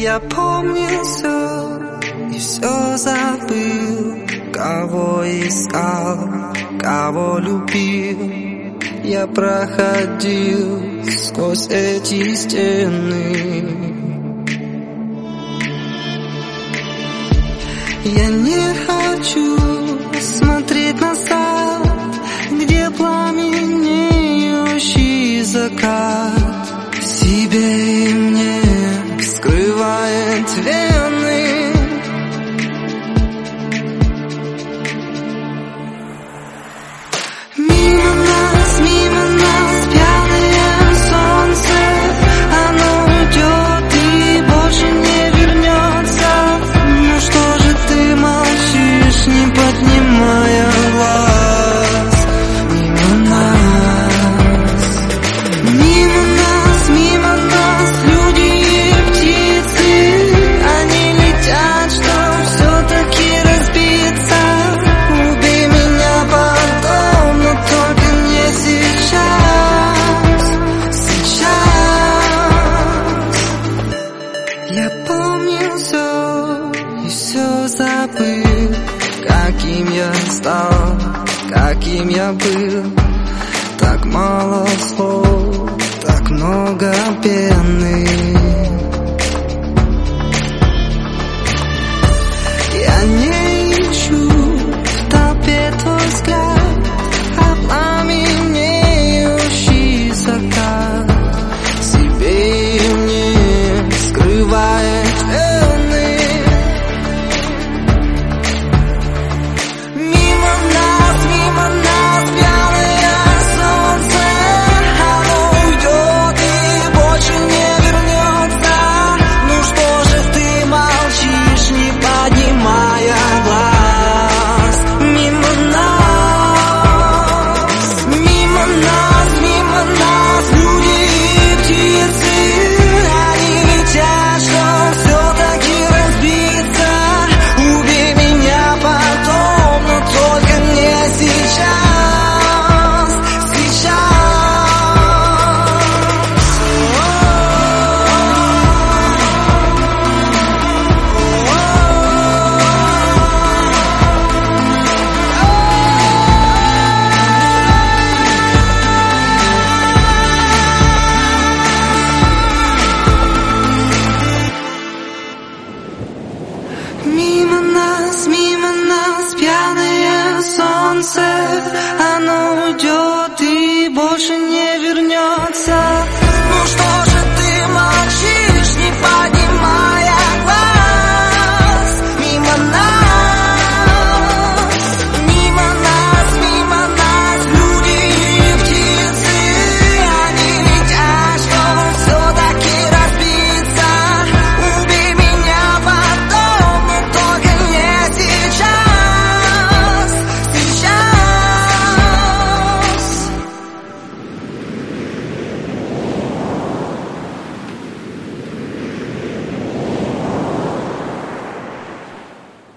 Я помню все и все забыл Кого искал, кого любил. Я проходил сквозь эти стены. Я не хочу смотреть назад Где пламенеющий закат. Себе не поднимая глаз. Мимо нас Мимо нас, мимо нас люди и птицы. Они летят, чтоб все-таки разбиться. Убей меня потом, но только не сейчас Сейчас. Я помню все и все забыл Каким я стал, каким я был. Так мало слов, так много пены love.